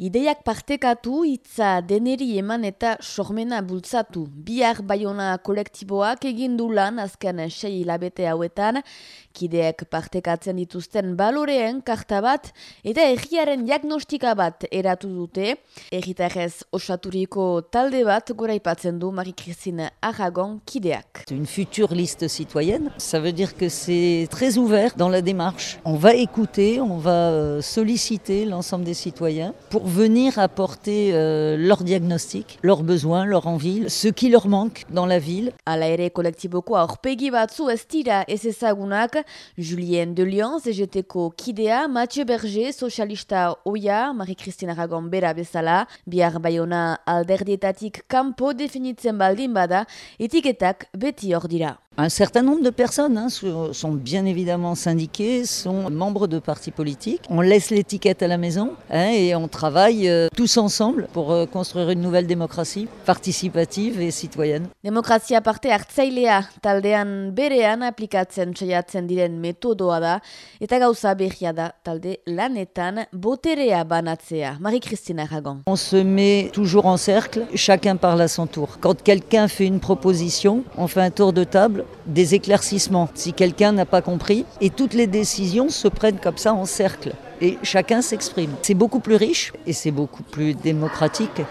Ideiak partekatu, hitza deneri eman eta sormena bultzatu. Bihar baiona kolektiboak egin du lan azken sei hilabete hauetan, kideek partekatzen dituzten baloreen karta bat eta egiaren diagnostika bat eratu dute. Egitarrez osaturiko talde bat goraipatzen du Marie-Christine Aragon kideak. Une future liste citoyenne, ça veut dire que c'est très ouvert dans la démarche. On va écouter, on va euh, solliciter l'ensemble des citoyens pour venir apporter euh, leur diagnostic, leurs besoins, leurs envies, ce qui leur manque dans la ville. Ala ere kolektiboko aurpegi batzu ez dira ez ezagunak, Julien de Lyon, CGTko kidea, Mathieu Berger, sozialista oia, Marie-Christine Aragon bera bezala, bihar baiona alderdietatik kanpo definitzen baldin bada, etiketak beti hor dira. Un certain nombre de personnes hein, sont bien évidemment syndiquées, sont membres de partis politiques. On laisse l'étiquette à la maison hein, et on travaille euh, tous ensemble pour euh, construire une nouvelle démocratie participative et citoyenne. Demokrazia parte hartzailea taldean berean aplikatzen saiatzen diren metodoa da eta gauza berria da talde lanetan boterea banatzea. Marie-Christine Aragon. On se met toujours en cercle, chacun parle à son tour. Quand quelqu'un fait une proposition, on fait un tour de table des éclaircissements si quelqu'un n'a pas compris et toutes les décisions se prennent comme ça en cercle et chacun s'exprime. C'est beaucoup plus riche et c'est beaucoup plus démocratique.